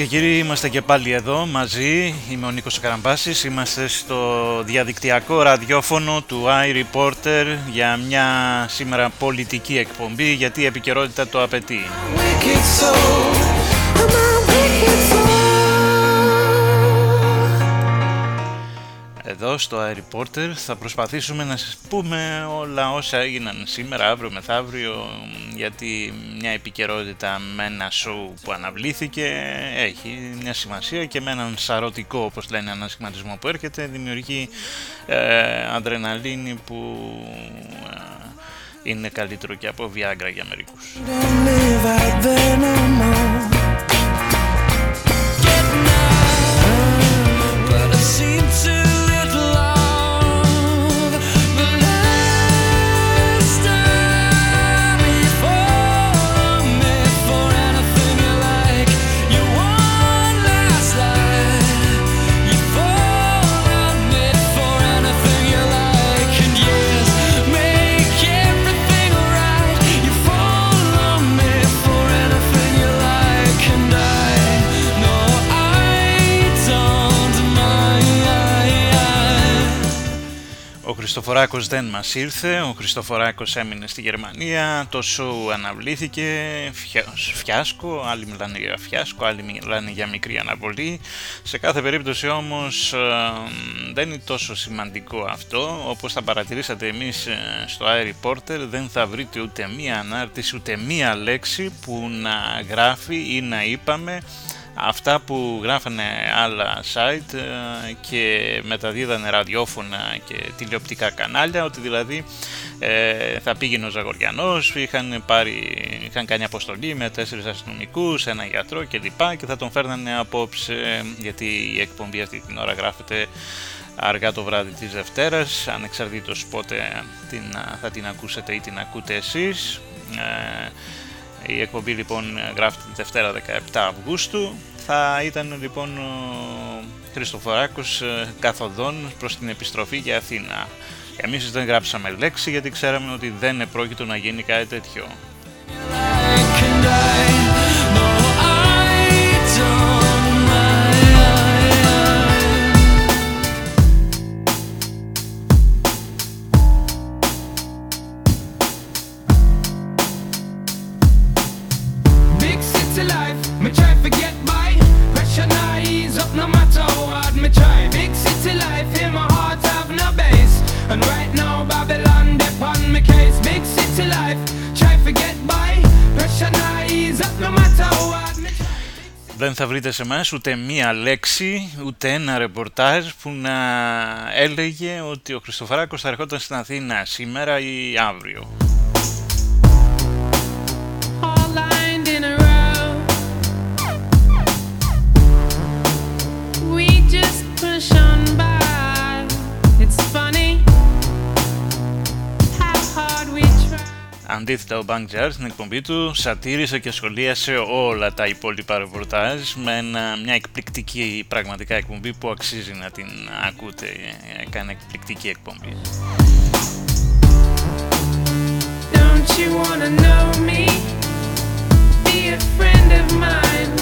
και κύριοι, είμαστε και πάλι εδώ μαζί. Είμαι ο Νίκος Καραμπάσης. Είμαστε στο διαδικτυακό ραδιόφωνο του iReporter για μια σήμερα πολιτική εκπομπή γιατί η επικαιρότητα το απαιτεί. Εδώ στο iReporter θα προσπαθήσουμε να σας πούμε όλα όσα έγιναν σήμερα, αύριο, μεθαύριο γιατί μια επικαιρότητα με ένα σοου που αναβλήθηκε έχει μια σημασία και με έναν σαρωτικό όπως λένε ανασχηματισμό που έρχεται δημιουργεί ε, αδρεναλίνη που ε, είναι καλύτερο και από Viagra για μερικούς. Χριστοφοράκος δεν μας ήρθε, ο Χριστοφοράκος έμεινε στη Γερμανία, το σοου αναβλήθηκε, φια- φιάσκο, άλλοι μιλάνε για φιάσκο, άλλοι μιλάνε για μικρή αναβολή. Σε κάθε περίπτωση όμως ε, δεν είναι τόσο σημαντικό αυτό, όπως θα παρατηρήσατε εμείς ε, στο iReporter δεν θα βρείτε ούτε μία ανάρτηση, ούτε μία λέξη που να γράφει ή να είπαμε αυτά που γράφανε άλλα site ε, και μεταδίδανε ραδιόφωνα και τηλεοπτικά κανάλια ότι δηλαδή ε, θα πήγαινε ο Ζαγοριανός, είχαν, πάρει, είχαν κάνει αποστολή με τέσσερις αστυνομικούς, ένα γιατρό κλπ. Και θα τον φέρνανε απόψε γιατί η εκπομπή αυτή την ώρα γράφεται αργά το βράδυ της Δευτέρας. Ανεξαρτήτως πότε την, θα την ακούσετε ή την ακούτε εσείς ε, η εκπομπή λοιπόν γράφεται τη Δευτέρα 17 Αυγούστου. Θα ήταν λοιπόν ο Χριστοφοράκος ε, καθοδόν προς την επιστροφή για Αθήνα. Εμείς δεν γράψαμε λέξη γιατί ξέραμε ότι δεν επρόκειτο να γίνει κάτι τέτοιο. Εμάς ούτε μία λέξη, ούτε ένα ρεπορτάζ που να έλεγε ότι ο Χριστοφαράκος θα ερχόταν στην Αθήνα σήμερα ή αύριο. Αντίθετα, ο Bank Jar στην εκπομπή του σατήρισε και σχολίασε όλα τα υπόλοιπα ρεπορτάζ με ένα- μια εκπληκτική πραγματικά εκπομπή που αξίζει να την ακούτε. Έκανε εκπληκτική εκπομπή. Don't you wanna know me? Be a friend of mine.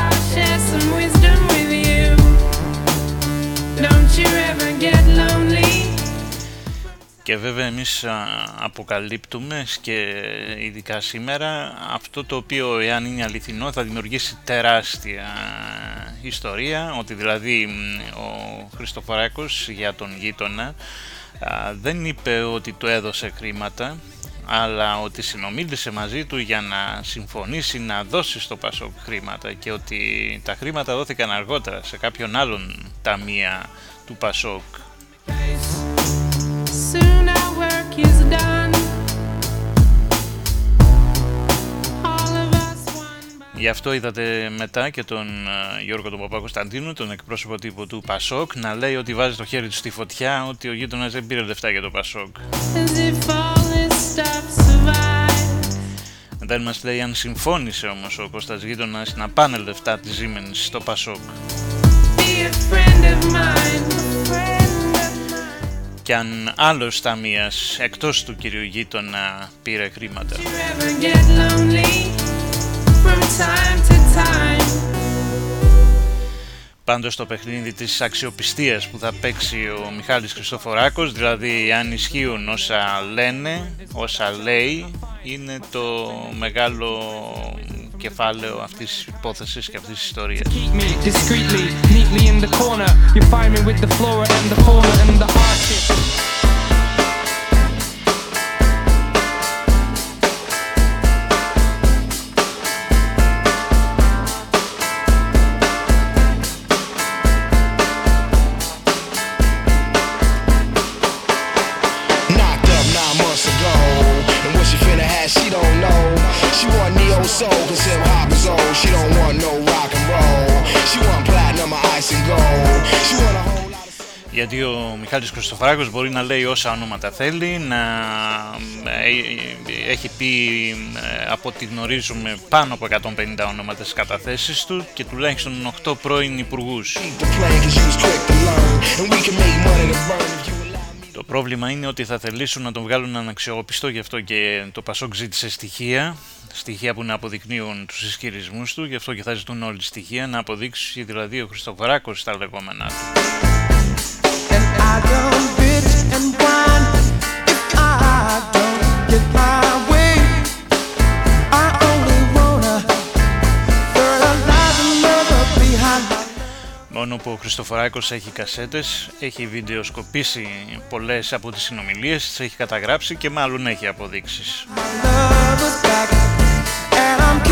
I'll share some wisdom with you. Don't you ever get lonely? Και βέβαια εμείς α, αποκαλύπτουμε και ειδικά σήμερα αυτό το οποίο εάν είναι αληθινό θα δημιουργήσει τεράστια ιστορία ότι δηλαδή μ, ο Χριστοφοράκος για τον γείτονα α, δεν είπε ότι του έδωσε χρήματα αλλά ότι συνομίλησε μαζί του για να συμφωνήσει να δώσει στο Πασόκ χρήματα και ότι τα χρήματα δόθηκαν αργότερα σε κάποιον άλλον ταμεία του Πασόκ Γι' αυτό είδατε μετά και τον ε, Γιώργο τον Παπα-Κωνσταντίνου, τον εκπρόσωπο τύπου του Πασόκ, να λέει ότι βάζει το χέρι του στη φωτιά, ότι ο γείτονας δεν πήρε λεφτά για το Πασόκ. As if all this stuff survives. Μετά μας λέει αν συμφώνησε όμως ο Κώστας Γείτονας να πάνε λεφτά της Siemens στο Πασόκ. Be a friend of mine. Και αν άλλος ταμείας εκτός του κυρίου Γείτονα πήρε χρήματα. Πάντως το παιχνίδι της αξιοπιστίας που θα παίξει ο Μιχάλης Χριστοφοράκος, δηλαδή αν ισχύουν όσα λένε, όσα λέει, είναι το μεγάλο κεφάλαιο αυτής της υπόθεσης και αυτής της ιστορίας. Keep me of. Γιατί ο Μιχάλης Χριστοφράκος μπορεί να λέει όσα ονόματα θέλει, να ε, ε, έχει πει ε, από ό,τι γνωρίζουμε πάνω από 150 ονόματα στις καταθέσεις του και τουλάχιστον 8 πρώην υπουργούς. Keep the plan, cause you was quick to learn. And we can make money to burn if you allow me. Το πρόβλημα είναι ότι θα θελήσουν να τον βγάλουν αναξιόπιστο, γι' αυτό και το Πασόκ ζήτησε στοιχεία, στοιχεία που να αποδεικνύουν τους ισχυρισμούς του, γι' αυτό και θα ζητούν όλοι στοιχεία, να αποδείξει δηλαδή ο Χριστοφράκος στα λεγόμενά του. Μόνο που ο Χριστοφοράκος έχει κασέτες, έχει βιντεοσκοπήσει πολλές από τις συνομιλίες, τις έχει καταγράψει και μάλλον έχει αποδείξεις. lover's back. And I'm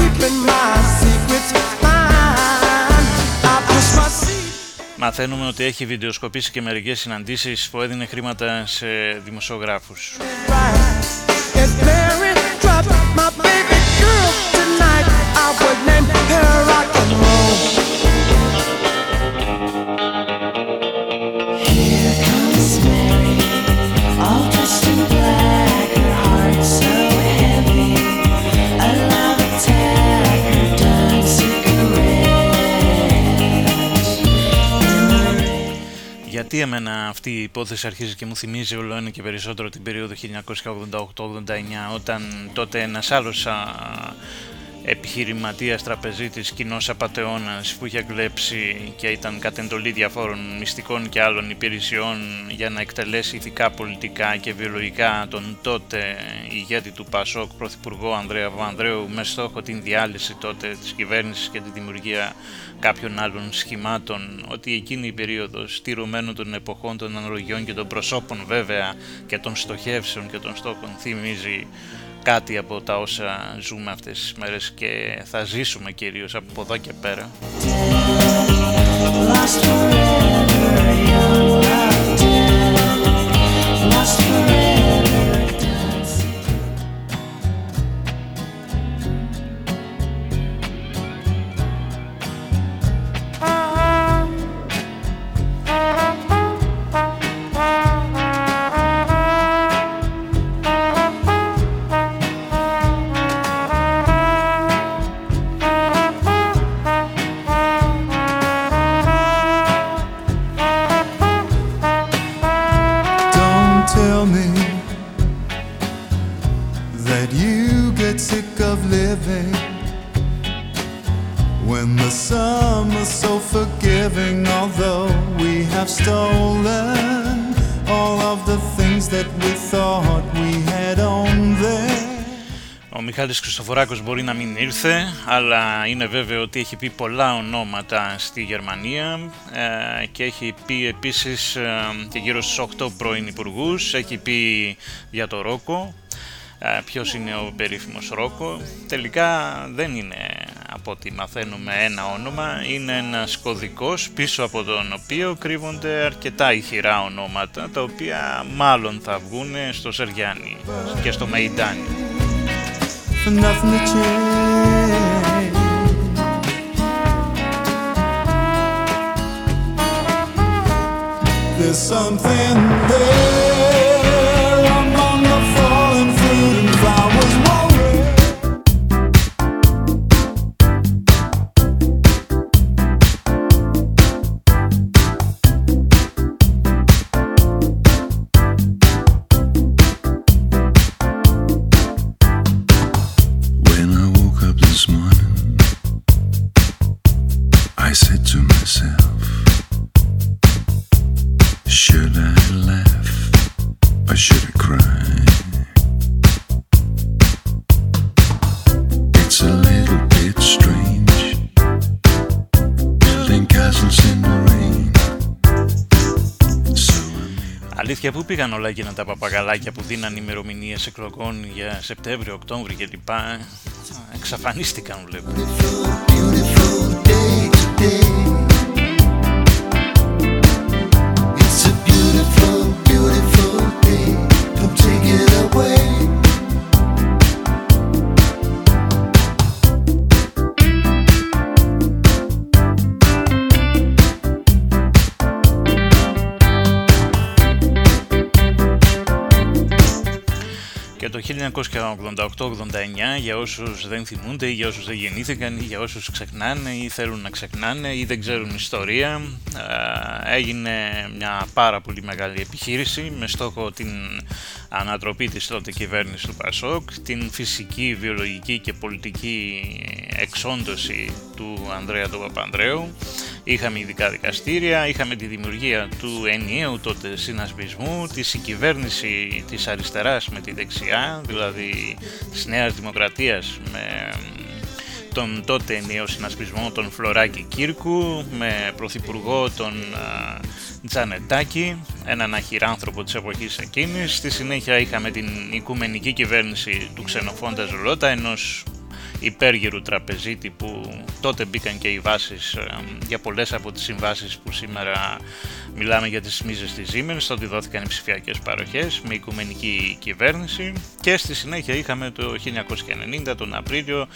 Μαθαίνουμε ότι έχει βιντεοσκοπήσει και μερικές συναντήσεις που έδινε χρήματα σε δημοσιογράφους. right. Γιατί εμένα αυτή η υπόθεση αρχίζει και μου θυμίζει όλο ένα και περισσότερο την περίοδο 1988-89 όταν τότε ένας άλλος α, επιχειρηματίας τραπεζίτης κοινός απατεώνας που είχε κλέψει και ήταν κατ' εντολή διαφόρων μυστικών και άλλων υπηρεσιών για να εκτελέσει ηθικά, πολιτικά και βιολογικά τον τότε ηγέτη του ΠΑΣΟΚ, Πρωθυπουργό Ανδρέα Παπανδρέου με στόχο την διάλυση τότε της κυβέρνησης και τη δημιουργία κάποιων άλλων σχημάτων. Ότι εκείνη η περίοδος τηρουμένων των εποχών των αναλογιών και των προσώπων βέβαια και των στοχεύσεων και των στόχων θυμίζει κάτι από τα όσα ζούμε αυτές τις μέρες και θα ζήσουμε κυρίως από εδώ και πέρα. Μιχάλης Χριστοφοράκος μπορεί να μην ήρθε, αλλά είναι βέβαιο ότι έχει πει πολλά ονόματα στη Γερμανία ε, και έχει πει επίσης ε, και γύρω στους 8 πρώην υπουργούς, έχει πει για το Ρόκο, ε, ποιος είναι ο περίφημος Ρόκο. Τελικά δεν είναι από ό,τι μαθαίνουμε ένα όνομα, είναι ένας κωδικός πίσω από τον οποίο κρύβονται αρκετά ηχηρά ονόματα, τα οποία μάλλον θα βγουν στο Σεριάνι και στο Μεϊντάνι. for nothing to change. There's something there. Αλήθεια, πού πήγαν όλα εκείνα τα παπαγαλάκια που δίναν ημερομηνίες εκλογών για Σεπτέμβριο, Οκτώβριο κλπ. Εξαφανίστηκαν, βλέπω. Το 1988-89, για όσους δεν θυμούνται ή για όσους δεν γεννήθηκαν ή για όσους ξεχνάνε ή θέλουν να ξεχνάνε ή δεν ξέρουν ιστορία, α, έγινε μια πάρα πολύ μεγάλη επιχείρηση με στόχο την ανατροπή της τότε κυβέρνησης του Πασόκ, την φυσική, βιολογική και πολιτική εξόντωση του Ανδρέα του Παπανδρέου. Είχαμε ειδικά δικαστήρια, είχαμε τη δημιουργία του ενιαίου τότε συνασπισμού, τη συγκυβέρνηση της αριστεράς με τη δεξιά, δηλαδή της Νέας Δημοκρατίας με τον τότε ενιαίο συνασπισμό τον Φλωράκη Κύρκου, με πρωθυπουργό τον α, Τζανετάκη, έναν αχυράνθρωπο της εποχής εκείνης. Στη συνέχεια είχαμε την οικουμενική κυβέρνηση του Ξενοφόντα Ζουλώτα, ενός υπέργυρου τραπεζίτη που τότε μπήκαν και οι βάσεις ε, για πολλές από τις συμβάσεις που σήμερα μιλάμε για τις μίζες της Siemens, τότε δόθηκαν οι ψηφιακές παροχές με οικουμενική κυβέρνηση και στη συνέχεια είχαμε το 1990 τον Απρίλιο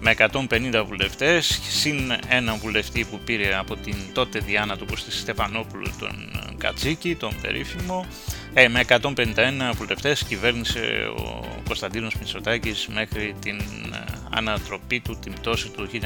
με 150 βουλευτές συν έναν βουλευτή που πήρε από την τότε Διάνα του Κωστή Στεφανόπουλου τον Κατσίκη, τον περίφημο. Ε, με 151 βουλευτές κυβέρνησε ο Κωνσταντίνος Μητσοτάκης μέχρι την ε, ανατροπή του, την πτώση του 1993.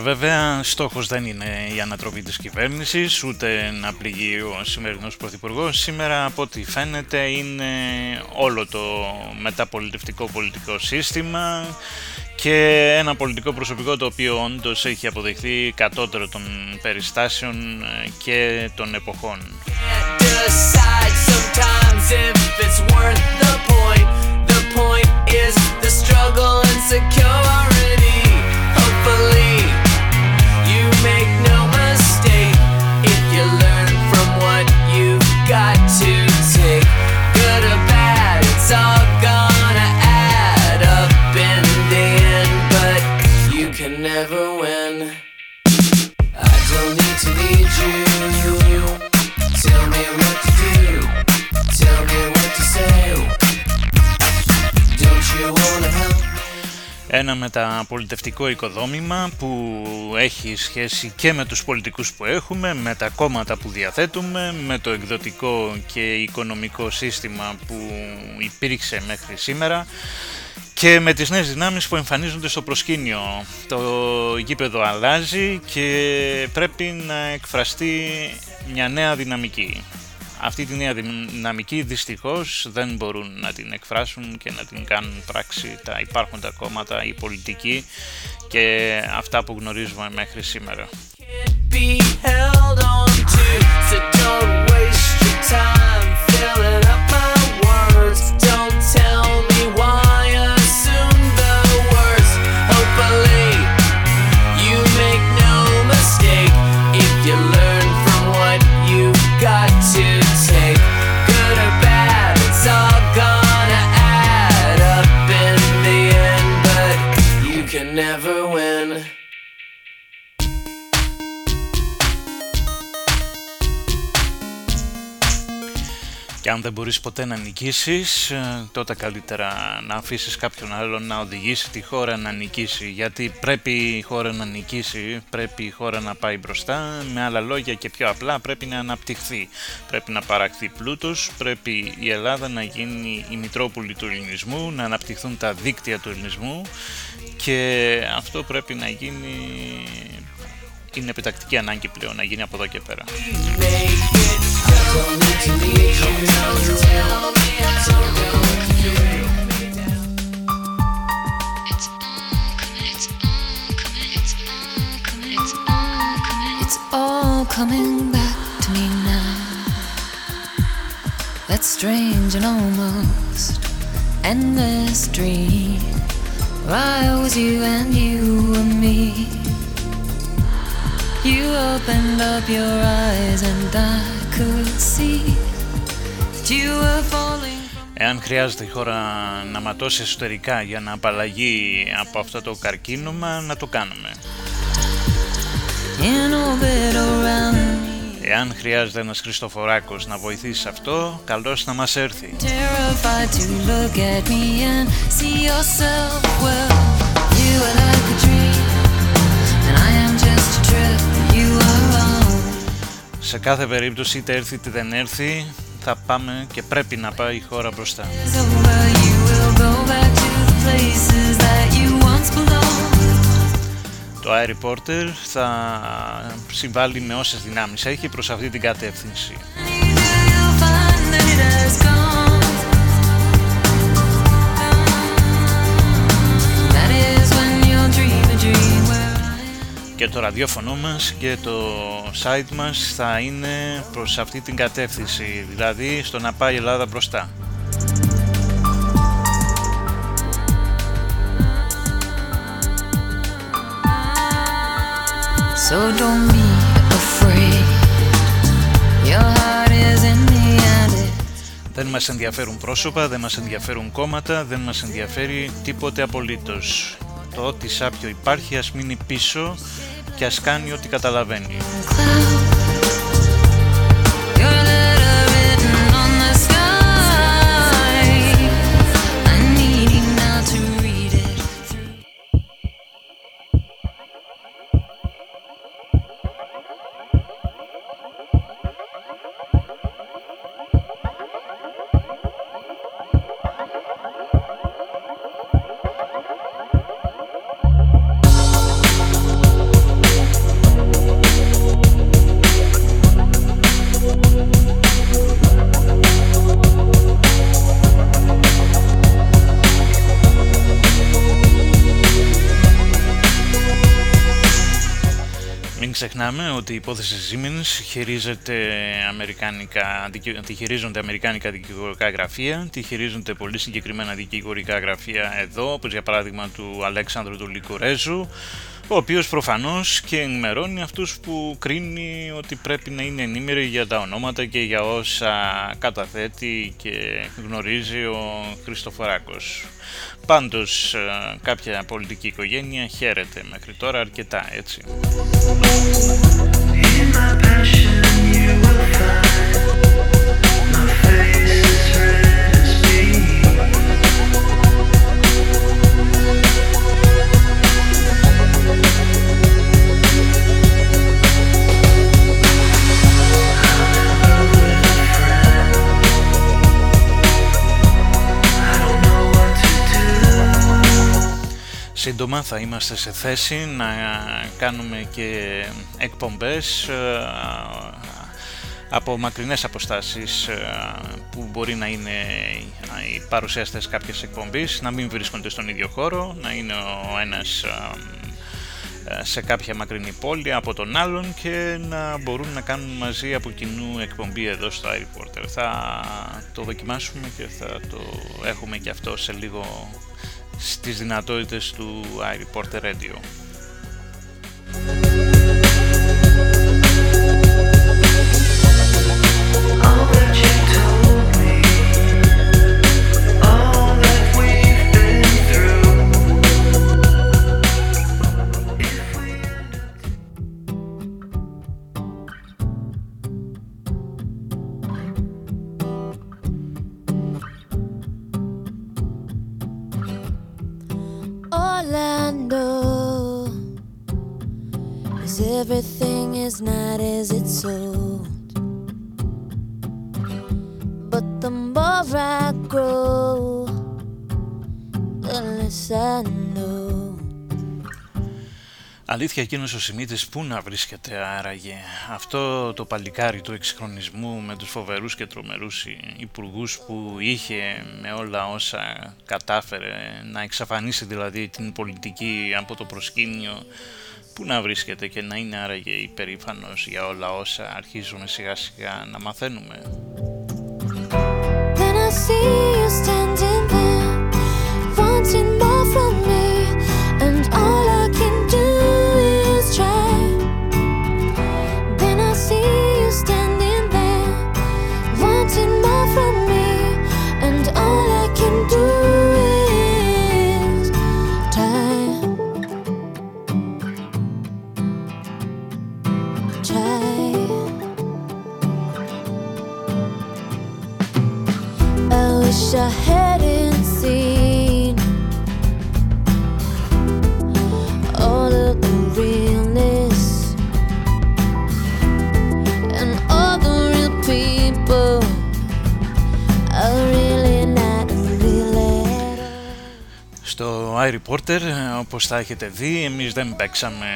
Σήμερα βέβαια στόχος δεν είναι η ανατροπή της κυβέρνησης ούτε να πληγεί ο σημερινός πρωθυπουργός. Σήμερα από ό,τι φαίνεται είναι όλο το μεταπολιτευτικό πολιτικό σύστημα και ένα πολιτικό προσωπικό το οποίο όντως έχει αποδειχθεί κατώτερο των περιστάσεων και των εποχών. decide sometimes if it's worth the point. The point is the struggle and security. Hopefully, you make no mistake. If you learn from what you've got to Ένα μεταπολιτευτικό οικοδόμημα που έχει σχέση και με τους πολιτικούς που έχουμε, με τα κόμματα που διαθέτουμε, με το εκδοτικό και οικονομικό σύστημα που υπήρξε μέχρι σήμερα και με τις νέες δυνάμεις που εμφανίζονται στο προσκήνιο. Το γήπεδο αλλάζει και πρέπει να εκφραστεί μια νέα δυναμική. Αυτή τη νέα δυναμική δυστυχώς δεν μπορούν να την εκφράσουν και να την κάνουν πράξη τα υπάρχοντα κόμματα, οι πολιτικοί και αυτά που γνωρίζουμε μέχρι σήμερα. Αν δεν μπορείς ποτέ να νικήσεις, ε, τότε καλύτερα να αφήσεις κάποιον άλλον να οδηγήσει τη χώρα να νικήσει. Γιατί πρέπει η χώρα να νικήσει, πρέπει η χώρα να πάει μπροστά. Με άλλα λόγια και πιο απλά πρέπει να αναπτυχθεί. Πρέπει να παραχθεί πλούτος, πρέπει η Ελλάδα να γίνει η Μητρόπολη του ελληνισμού, να αναπτυχθούν τα δίκτυα του ελληνισμού και αυτό πρέπει να γίνει είναι επιτακτική ανάγκη πλέον να γίνει από εδώ και πέρα. It's all coming back to me now. That strange and almost endless dream. Where I was you and you and me. You opened up your eyes and I could see that you were falling. Εάν χρειάζεται η χώρα να ματώσει εσωτερικά για να απαλλαγεί από αυτό το καρκίνωμα, να το κάνουμε. In orbit around me. Εάν χρειάζεται ένας Χριστοφοράκος να βοηθήσει σε αυτό, καλώς να μας έρθει. Terrified to look at me and see yourself well. You are like a dream, and I am just a trip. You are wrong. Σε κάθε περίπτωση, είτε έρθει είτε δεν έρθει, θα πάμε και πρέπει να πάει η χώρα μπροστά. It's over. You will go back to the places that you once belonged. Το iReporter θα συμβάλλει με όσες δυνάμεις έχει προς αυτή την κατεύθυνση. You'll find that it has gone. That is when you'll dream a dream where I Και το ραδιόφωνο μας και το site μας θα είναι προς αυτή την κατεύθυνση, δηλαδή στο να πάει η Ελλάδα μπροστά. So don't be afraid. Your heart is in the end. Δεν μας ενδιαφέρουν πρόσωπα, δεν μας ενδιαφέρουν κόμματα, δεν μας ενδιαφέρει τίποτε απολύτως. Το ότι σάπιο υπάρχει ας μείνει πίσω και ας κάνει ό,τι καταλαβαίνει. Ξεχνάμε ότι η υπόθεση Siemens χειρίζεται αμερικάνικα, δικαι- τη χειρίζονται αμερικάνικα δικηγορικά γραφεία, τη χειρίζονται πολύ συγκεκριμένα δικηγορικά γραφεία εδώ, όπως για παράδειγμα του Αλέξανδρου του Λικουρέζου, ο οποίος προφανώς και ενημερώνει αυτούς που κρίνει ότι πρέπει να είναι ενήμεροι για τα ονόματα και για όσα καταθέτει και γνωρίζει ο Χριστοφοράκος. Πάντως ε, κάποια πολιτική οικογένεια χαίρεται μέχρι τώρα αρκετά έτσι. Σύντομα θα είμαστε σε θέση να κάνουμε και εκπομπές ε, από μακρινές αποστάσεις ε, που μπορεί να είναι οι παρουσιαστές κάποιες εκπομπής, να μην βρίσκονται στον ίδιο χώρο, να είναι ο ένας ε, σε κάποια μακρινή πόλη από τον άλλον και να μπορούν να κάνουν μαζί από κοινού εκπομπή εδώ στο iReporter. Θα το δοκιμάσουμε και θα το έχουμε και αυτό σε λίγο στις δυνατότητες του iReporter Radio. Αλήθεια εκείνος ο Σιμίτης πού να βρίσκεται άραγε; Αυτό το παλικάρι του εξυγχρονισμού με τους φοβερούς και τρομερούς υπουργούς που είχε με όλα όσα κατάφερε να εξαφανίσει δηλαδή την πολιτική από το προσκήνιο πού να βρίσκεται και να είναι άραγε υπερήφανος για όλα όσα αρχίζουμε σιγά σιγά να μαθαίνουμε; Then I see you iReporter, όπως θα έχετε δει, εμείς δεν παίξαμε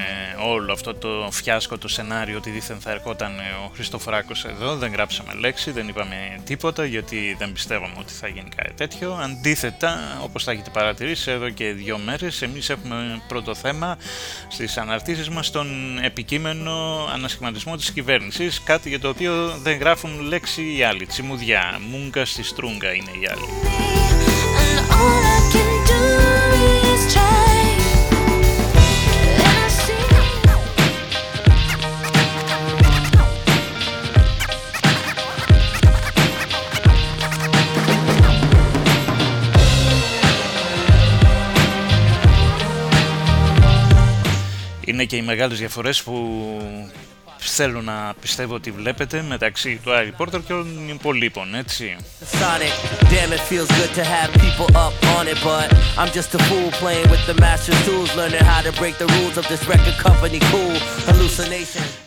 όλο αυτό το φιάσκο, το σενάριο ότι δήθεν θα ερχόταν ο Χριστοφοράκος εδώ, δεν γράψαμε λέξη, δεν είπαμε τίποτα γιατί δεν πιστεύαμε ότι θα γίνει κάτι τέτοιο. Αντίθετα, όπως θα έχετε παρατηρήσει εδώ και δύο μέρες, εμείς έχουμε πρώτο θέμα στις αναρτήσεις μας τον επικείμενο ανασχηματισμό της κυβέρνησης, κάτι για το οποίο δεν γράφουν λέξη οι άλλοι, τσιμουδιά, μούγκα στη στρούγκα είναι οι άλλοι. Είναι και οι μεγάλες διαφορές που θέλω να πιστεύω ότι βλέπετε μεταξύ του iReporter και των υπολείπων, έτσι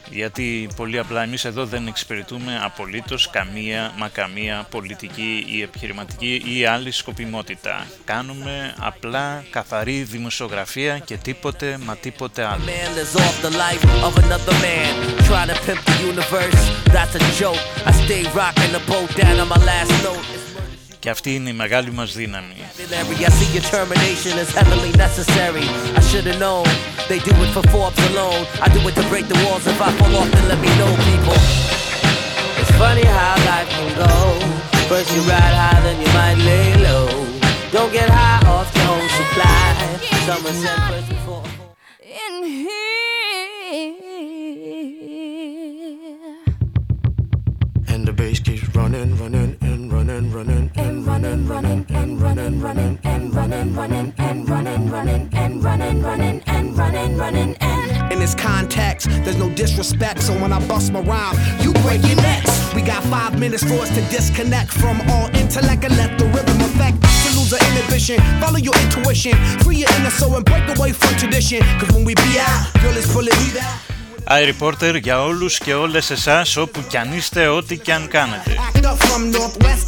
γιατί πολύ απλά εμείς εδώ δεν εξυπηρετούμε απολύτως καμία μα καμία πολιτική ή επιχειρηματική ή άλλη σκοπιμότητα. Κάνουμε απλά καθαρή δημοσιογραφία και τίποτε μα τίποτε άλλο. Και αυτή είναι η μεγάλη μας δύναμη. I see your termination is heavily necessary. I should have known they do it for Forbes alone. I do it to break the walls. If I fall off, then let me know, people. It's funny how life can go. First you ride high, then you might lay low. Don't get high off your own supply. Someone said first before. in here. Running, running, and running, running, and running, running, and running, running, and running, running, and running, running, and. In this context, there's no disrespect, so when I bust my rhyme, you break your necks. We got five minutes for us to disconnect from all intellect and let the rhythm affect lose our inhibition. Follow your intuition, free your inner soul and break away from tradition. Cause when we be out, girl, it's full of out. iReporter για όλους και όλες εσάς όπου κι αν είστε, ό,τι κι αν κάνετε. Act up from Northwest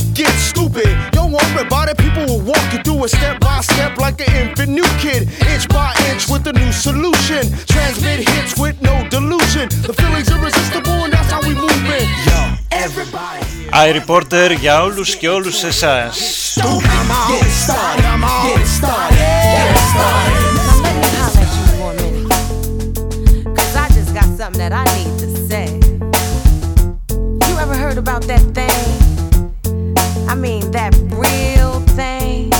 get stupid. Don't worry about it, people will walk you through it step by step like an infant new kid. Inch by inch with a new solution. Transmit hits with no delusion. The feeling's irresistible and that's how we move in. Yo, everybody. iReporter για όλους και όλους εσάς. I mean, that real thing.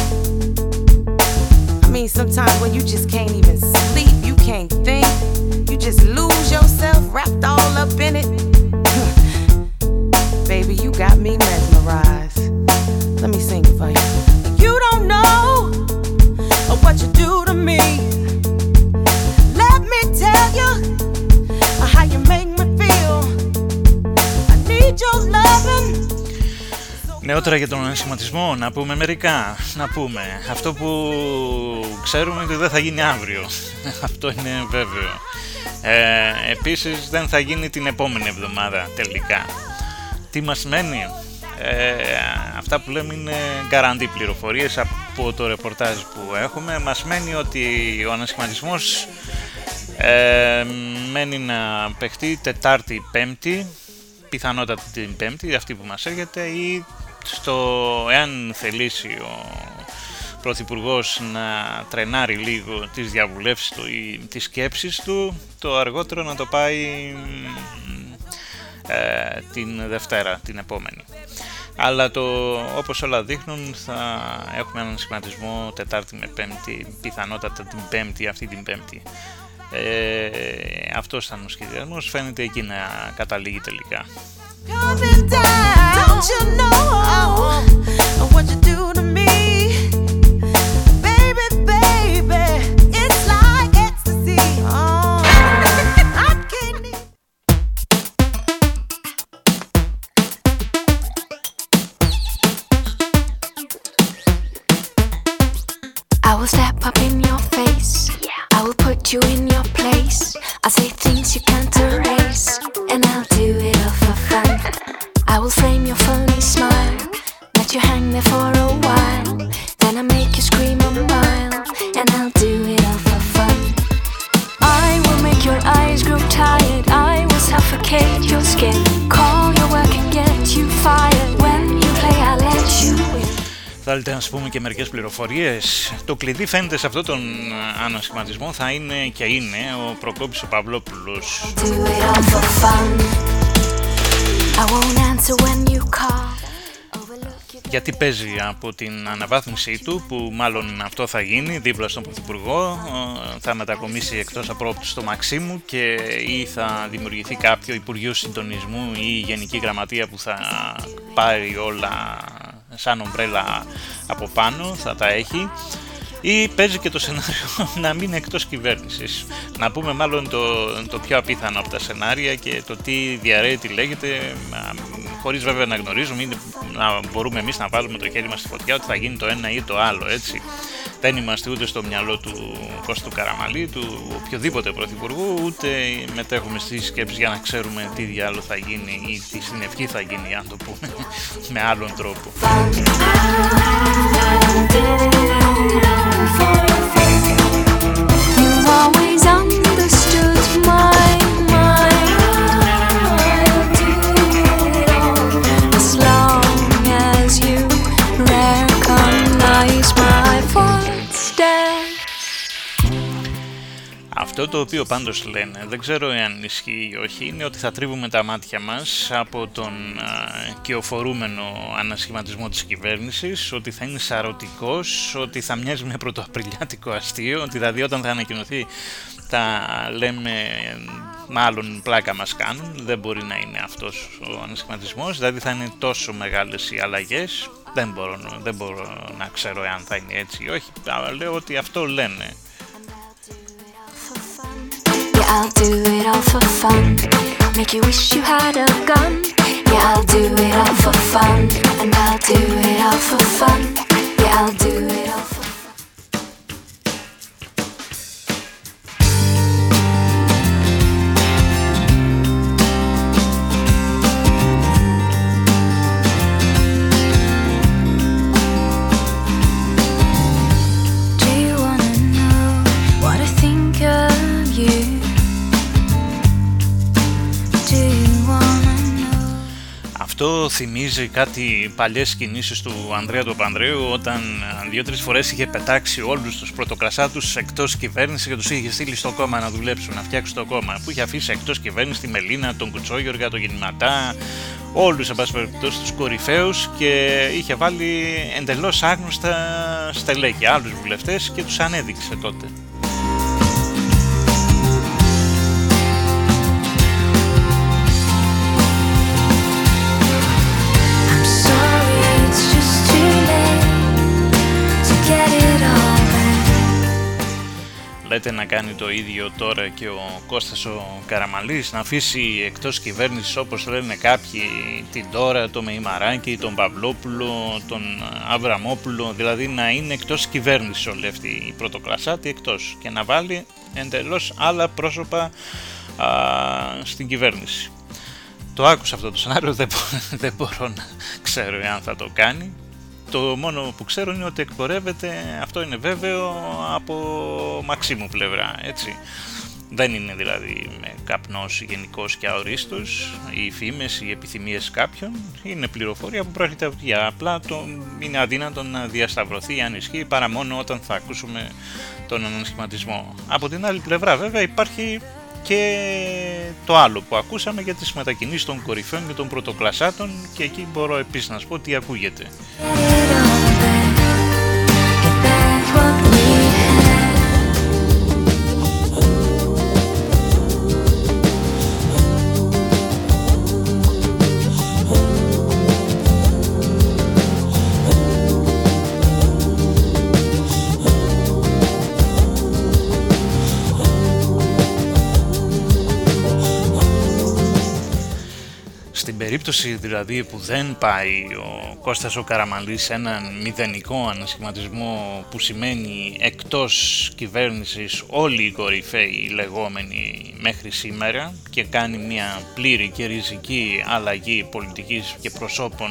I mean, sometimes when you just can't even sleep, you can't think, you just lose yourself wrapped all up in it. Baby, you got me mesmerized. Let me sing it for you. You don't know what you do to me. Let me tell you how you make me feel. I need your loving. Πιθανότερα για τον ανασχηματισμό να πούμε μερικά, να πούμε. Αυτό που ξέρουμε ότι δεν θα γίνει αύριο. Αυτό είναι βέβαιο. Ε, επίσης δεν θα γίνει την επόμενη εβδομάδα τελικά. Τι μας μένει; Ε, αυτά που λέμε είναι γκαραντί πληροφορίες από το ρεπορτάζ που έχουμε. Μας μένει ότι ο ανασχηματισμός ε, μένει να παιχτεί Τετάρτη Πέμπτη πιθανότατα την Πέμπτη, αυτή που μας έρχεται ή στο, εάν θελήσει ο Πρωθυπουργός να τρενάρει λίγο τις διαβουλεύσεις του ή τις σκέψεις του, το αργότερο να το πάει ε, την Δευτέρα, την επόμενη. Αλλά το, όπως όλα δείχνουν θα έχουμε έναν σχηματισμό Τετάρτη με Πέμπτη, πιθανότατα την Πέμπτη, αυτή την Πέμπτη. Ε, αυτός ήταν ο σχεδιασμός, φαίνεται εκεί να καταλήγει τελικά. Coming down. Don't you know uh-huh. what you do to me? Πληροφορίες. Το κλειδί φαίνεται σε αυτόν τον ε, ανασχηματισμό θα είναι και είναι ο Προκόπης ο Παυλόπουλος. Do it all for fun. I won't answer when you call. Γιατί παίζει από την αναβάθμιση του, που μάλλον αυτό θα γίνει δίπλα στον Πρωθυπουργό, ε, θα μετακομίσει εκτός απρόπτου στο Μαξίμου και ή θα δημιουργηθεί κάποιο Υπουργείο Συντονισμού ή Γενική Γραμματεία που θα πάρει όλα σαν ομπρέλα από πάνω, θα τα έχει ή παίζει και το σενάριο να μείνει εκτός κυβέρνησης. Να πούμε μάλλον το, το πιο απίθανο από τα σενάρια και το τι διαρρέει, τι λέγεται, α, χωρίς βέβαια να γνωρίζουμε ή να μπορούμε εμείς να βάλουμε το χέρι μας στη φωτιά ότι θα γίνει το ένα ή το άλλο, έτσι. Δεν είμαστε ούτε στο μυαλό του Κώστου Καραμαλή, του οποιοδήποτε πρωθυπουργού, ούτε μετέχουμε στις σκέψεις για να ξέρουμε τι διάλογο θα γίνει ή τι συνευχή θα γίνει, αν το πούμε με άλλον τρόπο. Το οποίο πάντως λένε, δεν ξέρω εάν ισχύει ή όχι, είναι ότι θα τρίβουμε τα μάτια μας από τον α, κυοφορούμενο ανασχηματισμό της κυβέρνησης, ότι θα είναι σαρωτικός, ότι θα μοιάζει με πρωτοαπριλιάτικο αστείο, ότι δηλαδή όταν θα ανακοινωθεί θα λέμε μάλλον πλάκα μας κάνουν, δεν μπορεί να είναι αυτός ο ανασχηματισμός, δηλαδή θα είναι τόσο μεγάλες οι αλλαγές, δεν μπορώ, δεν μπορώ να ξέρω εάν θα είναι έτσι ή όχι, αλλά λέω ότι αυτό λένε. I'll do it all for fun. Make you wish you had a gun. Yeah, I'll do it all for fun. And I'll do it all for fun. Yeah, I'll do it all for Do Αυτό θυμίζει κάτι παλιές κινήσεις του Ανδρέα του Πανδρέου όταν ε, δύο-τρεις φορές είχε πετάξει όλους τους πρωτοκρασάτους εκτός κυβέρνησης και τους είχε στείλει στο κόμμα να δουλέψουν, να φτιάξουν το κόμμα. Που είχε αφήσει εκτός κυβέρνησης τη Μελίνα, τον Κουτσόγιοργα, τον Γεννηματά, όλους εν πάση περιπτώσει τους κορυφαίους και είχε βάλει εντελώς άγνωστα στελέχη, άλλους βουλευτές και τους ανέδειξε τότε. Λέτε να κάνει το ίδιο τώρα και ο Κώστας ο Καραμαλής, να αφήσει εκτός κυβέρνησης όπως λένε κάποιοι την Τώρα, τον Μεϊμαράκη, τον Παυλόπουλο, τον Αβραμόπουλο, δηλαδή να είναι εκτός κυβέρνησης όλοι αυτοί οι πρωτοκλασσάτοι εκτός και να βάλει εντελώς άλλα πρόσωπα α, στην κυβέρνηση. Το άκουσα αυτό το σενάριο, δεν, μπο- δεν μπορώ να ξέρω αν θα το κάνει. Το μόνο που ξέρω είναι ότι εκπορεύεται, αυτό είναι βέβαιο, από Μαξίμου πλευρά, έτσι. Δεν είναι δηλαδή με καπνός γενικός και αορίστος, οι φήμες, οι επιθυμίες κάποιων, είναι πληροφορία που πρόκειται από για απλά το, είναι αδύνατο να διασταυρωθεί αν ισχύει παρά μόνο όταν θα ακούσουμε τον ανασχηματισμό. Από την άλλη πλευρά βέβαια υπάρχει και το άλλο που ακούσαμε για τις μετακινήσεις των κορυφαίων και των πρωτοκλασσάτων και εκεί μπορώ επίσης να σου πω τι ακούγεται. Περίπτωση δηλαδή που δεν πάει ο Κώστας ο Καραμαλής σε έναν μηδενικό ανασχηματισμό που σημαίνει εκτός κυβέρνησης όλοι οι κορυφαίοι λεγόμενοι μέχρι σήμερα και κάνει μια πλήρη και ριζική αλλαγή πολιτικής και προσώπων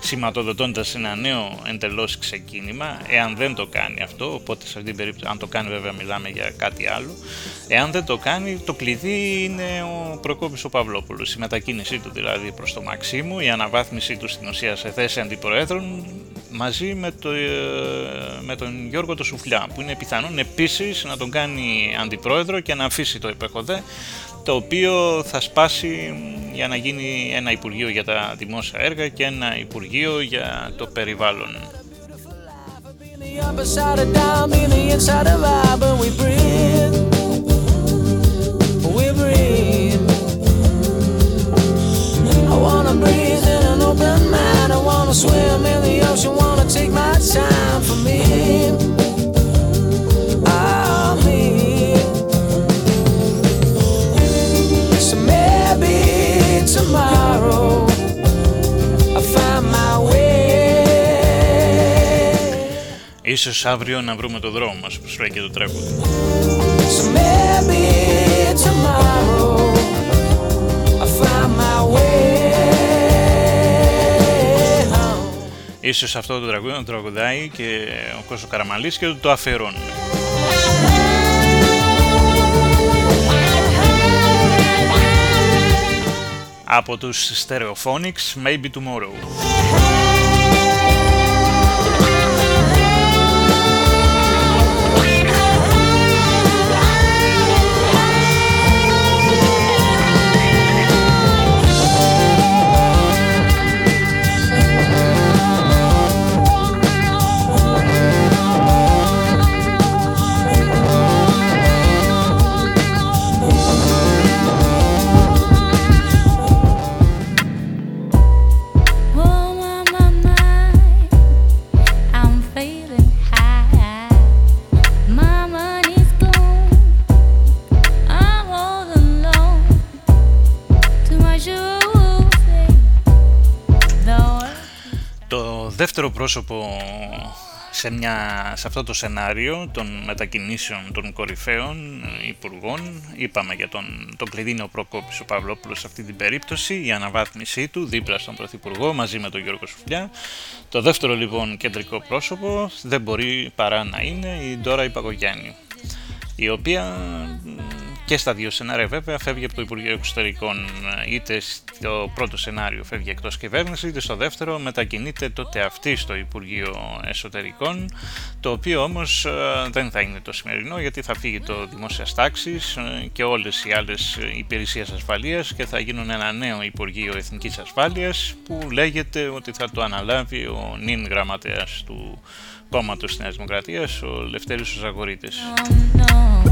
σηματοδοτώντας ένα νέο εντελώς ξεκίνημα εάν δεν το κάνει αυτό οπότε σε αυτήν την περίπτωση αν το κάνει βέβαια μιλάμε για κάτι άλλο εάν δεν το κάνει το κλειδί είναι ο Προκόπης ο Παυλόπουλος η μετακίνησή του δηλαδή προς το Μαξίμου η αναβάθμιση του στην ουσία σε θέση αντιπροέδρων μαζί με, το, ε, με τον Γιώργο το Σουφλιά που είναι πιθανόν επίσης να τον κάνει αντιπρόεδρο και να αφήσει το υπεχοδέ το οποίο θα σπάσει για να γίνει ένα Υπουργείο για τα δημόσια έργα και ένα Υπουργείο για το περιβάλλον. the upper wanna breathe in an open mind. I wanna swim in the ocean. Wanna take my time for me. Ah, me. So maybe tomorrow I'll find my way. Ίσως αύριο να βρούμε το δρόμο μας, όπως λέει και το τραγούδι. So maybe tomorrow Ίσως αυτό το τραγούδι να το τραγουδάει και ο Κώστος Καραμαλής και του το αφαιρώνει. Από τους Stereophonics, Maybe Tomorrow. Πρόσωπο σε, μια, σε αυτό το σενάριο των μετακινήσεων των κορυφαίων υπουργών, είπαμε για τον, τον κλειδί είναι ο Προκόπης ο Παυλόπουλος σε αυτή την περίπτωση, η αναβάθμισή του δίπλα στον Πρωθυπουργό μαζί με τον Γιώργο Σουφλιά. Το δεύτερο λοιπόν κεντρικό πρόσωπο δεν μπορεί παρά να είναι η Ντόρα Υπαγωγιάννη, η οποία μ, και στα δύο σενάρια βέβαια φεύγει από το Υπουργείο Εξωτερικών είτε στο πρώτο σενάριο φεύγει εκτός κυβέρνησης είτε στο δεύτερο μετακινείται τότε αυτή στο Υπουργείο Εσωτερικών το οποίο όμως ε, δεν θα είναι το σημερινό γιατί θα φύγει το Δημόσια Τάξης ε, και όλες οι άλλες υπηρεσίες ασφαλείας και θα γίνουν ένα νέο Υπουργείο Εθνικής Ασφάλειας που λέγεται ότι θα το αναλάβει ο νυν γραμματέας του κόμματος της Νέας Δημοκρατίας, ο Λευτέρης Ζαγορίτης. I was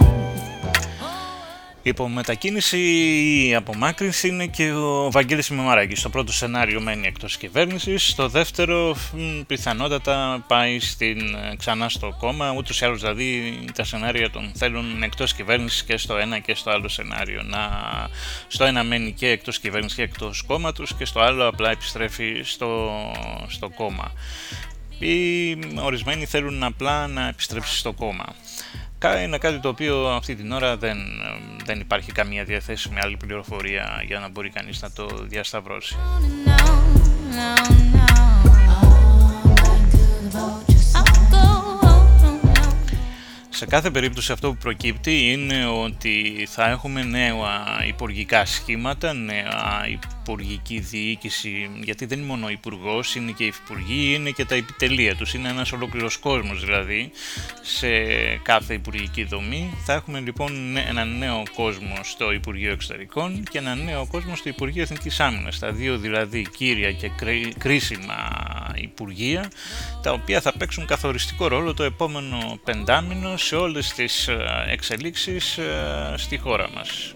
with three dollars and six dimes. Yeah, you may laugh, cause you did not do your math. Υπό μετακίνηση η απομάκρυνση είναι και ο Βαγγέλης Μημαράκης. Στο πρώτο σενάριο μένει εκτός κυβέρνησης, στο δεύτερο μ, πιθανότατα πάει στην, ε, ξανά στο κόμμα, ούτως ή άλλως δηλαδή τα σενάρια τον θέλουν εκτός κυβέρνησης και στο ένα και στο άλλο σενάριο. Να, στο ένα μένει και εκτός κυβέρνησης και εκτός κόμματος και στο άλλο απλά επιστρέφει στο, στο κόμμα. Ή ορισμένοι θέλουν απλά να επιστρέψει στο κόμμα. Κα- Είναι κάτι το οποίο αυτή την ώρα δεν, δεν υπάρχει καμία διαθέσιμη άλλη πληροφορία για να μπορεί κανείς να το διασταυρώσει. Σε κάθε περίπτωση αυτό που προκύπτει είναι ότι θα έχουμε νέα υπουργικά σχήματα, νέα υπουργική διοίκηση, γιατί δεν είναι μόνο ο υπουργός, είναι και οι υπουργοί, είναι και τα επιτελεία τους, είναι ένας ολόκληρος κόσμος δηλαδή σε κάθε υπουργική δομή. Θα έχουμε λοιπόν νέ- ένα νέο κόσμο στο Υπουργείο Εξωτερικών και ένα νέο κόσμο στο Υπουργείο Εθνικής Άμυνας, τα δύο δηλαδή κύρια και κρί- κρίσιμα υπουργεία, τα οποία θα παίξουν καθοριστικό ρόλο το επόμενο πεντάμινο σε όλες τις ε, εξελίξεις ε, στη χώρα μας.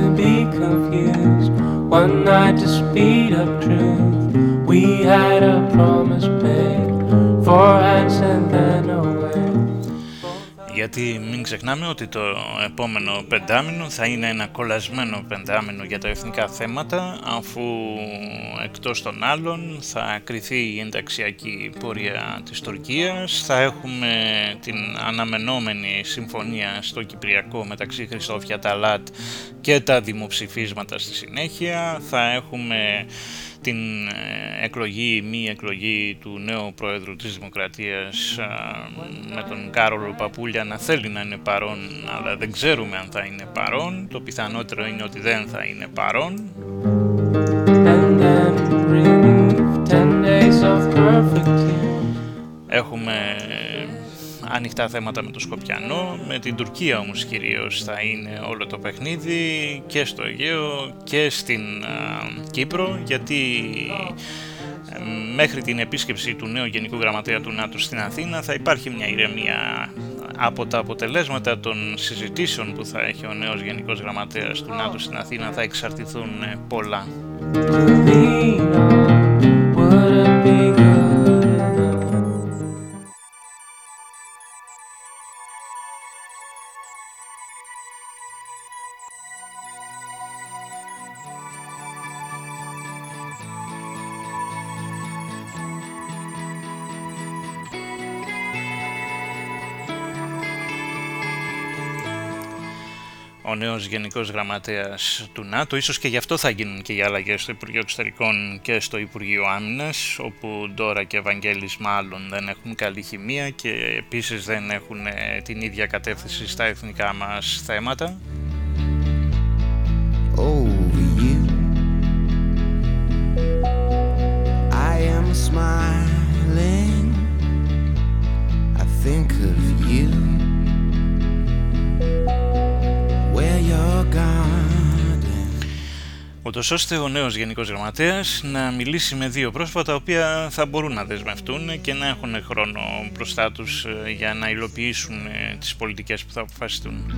one night to speed up truth. We had a promise made, four hands and then. Γιατί μην ξεχνάμε ότι το επόμενο πεντάμινο θα είναι ένα κολλασμένο πεντάμινο για τα εθνικά θέματα αφού εκτός των άλλων θα κριθεί η ενταξιακή πορεία της Τουρκίας. Θα έχουμε την αναμενόμενη συμφωνία στο Κυπριακό μεταξύ Χριστόφια Ταλάτ και τα δημοψηφίσματα στη συνέχεια. Θα έχουμε την ε, εκλογή ή μη εκλογή του νέου Πρόεδρου της Δημοκρατίας α, με τον Κάρολο Παπούλια να θέλει να είναι παρόν αλλά δεν ξέρουμε αν θα είναι παρόν. Το πιθανότερο είναι ότι δεν θα είναι παρόν. And ανοιχτά θέματα με το Σκοπιανό, με την Τουρκία όμως κυρίως θα είναι όλο το παιχνίδι και στο Αιγαίο και στην α, Κύπρο γιατί ε, μέχρι την επίσκεψη του νέου Γενικού Γραμματέα του ΝΑΤΟ στην Αθήνα θα υπάρχει μια ηρεμία από τα αποτελέσματα των συζητήσεων που θα έχει ο νέος Γενικός Γραμματέας του ΝΑΤΟ στην Αθήνα θα εξαρτηθούν ε, πολλά. Ο νέος Γενικός Γραμματέας του ΝΑΤΟ. Ίσως και γι' αυτό θα γίνουν και οι αλλαγές στο Υπουργείο Εξωτερικών και στο Υπουργείο Άμυνας, όπου Ντόρα και Ευαγγέλης μάλλον δεν έχουν καλή χημεία και επίσης δεν έχουν ε, την ίδια κατεύθυνση στα εθνικά μας θέματα. over Ούτως ώστε ο νέος Γενικός Γραμματέας να μιλήσει με δύο πρόσωπα τα οποία θα μπορούν να δεσμευτούν και να έχουν χρόνο μπροστά τους ε, για να υλοποιήσουν ε, τις πολιτικές που θα αποφασιστούν.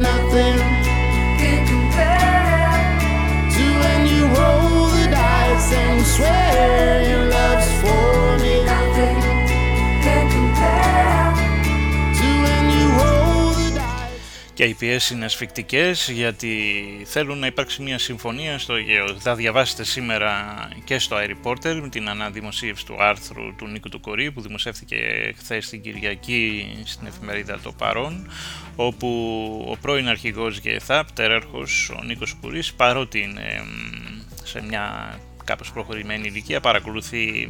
Nothing can compare to when you roll the dice and swear Και οι πιέσεις είναι ασφικτικέ γιατί θέλουν να υπάρξει μια συμφωνία στο Αιγαίο. Θα διαβάσετε σήμερα και στο iReporter με την αναδημοσίευση του άρθρου του Νίκου του Κορή που δημοσιεύθηκε χθες την Κυριακή στην εφημερίδα Το Παρόν όπου ο πρώην αρχηγός ΓΕΘΑΠ, τερέρχος ο Νίκος Κουρής, παρότι είναι μ, σε μια κάπως προχωρημένη ηλικία, παρακολουθεί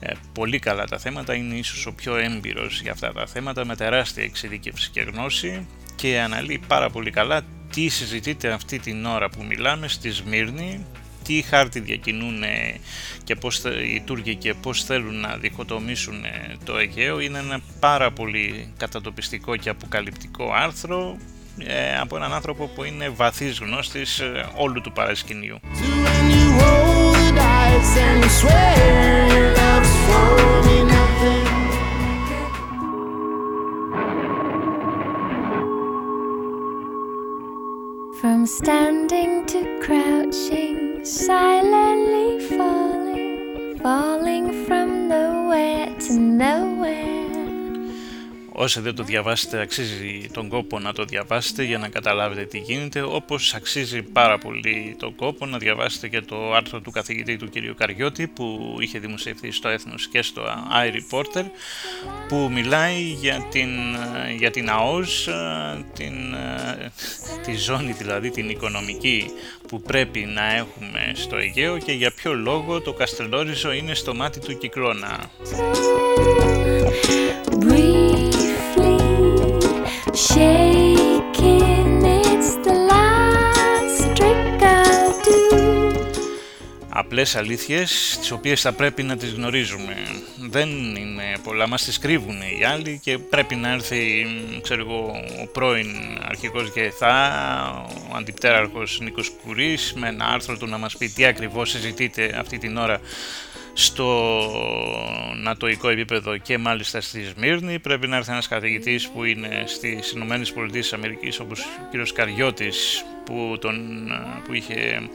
ε, πολύ καλά τα θέματα, είναι ίσως ο πιο έμπειρος για αυτά τα θέματα με τεράστια εξειδίκευση και γνώση και αναλύει πάρα πολύ καλά τι συζητείται αυτή την ώρα που μιλάμε στη Σμύρνη, τι χάρτη διακινούν ε, και πώς θε- οι Τούρκοι και πώς θέλουν να διχοτομήσουν ε, το Αιγαίο. Είναι ένα πάρα πολύ κατατοπιστικό και αποκαλυπτικό άρθρο ε, από έναν άνθρωπο που είναι βαθύς γνώστης ε, όλου του παρασκηνίου. When you roll the dice and you swear love's for From standing to crouching, silently falling, falling from nowhere to nowhere. Όσοι δεν το διαβάσετε αξίζει τον κόπο να το διαβάσετε για να καταλάβετε τι γίνεται όπως αξίζει πάρα πολύ τον κόπο να διαβάσετε και το άρθρο του καθηγητή του κ. Καριώτη που είχε δημοσιευθεί στο Έθνος και στο iReporter που μιλάει για την, για την ΑΟΣ, την, τη ζώνη δηλαδή την οικονομική που πρέπει να έχουμε στο Αιγαίο και για ποιο λόγο το Καστελόριζο είναι στο μάτι του κυκλώνα. Briefly απλές αλήθειες τις οποίες θα πρέπει να τις γνωρίζουμε. Δεν είναι πολλά, μας τις κρύβουν οι άλλοι και πρέπει να έρθει ξέρω εγώ, ο πρώην αρχικός ΓΕΘΑ, ο αντιπτέραρχος Νίκος Κουρής με ένα άρθρο του να μας πει τι ακριβώς συζητείται αυτή την ώρα στο νατοϊκό επίπεδο και μάλιστα στη Σμύρνη. Πρέπει να έρθει ένας καθηγητής που είναι στις Ηνωμένες Πολιτείες της Αμερικής όπως ο κ. Καριώτης που, τον, που είχε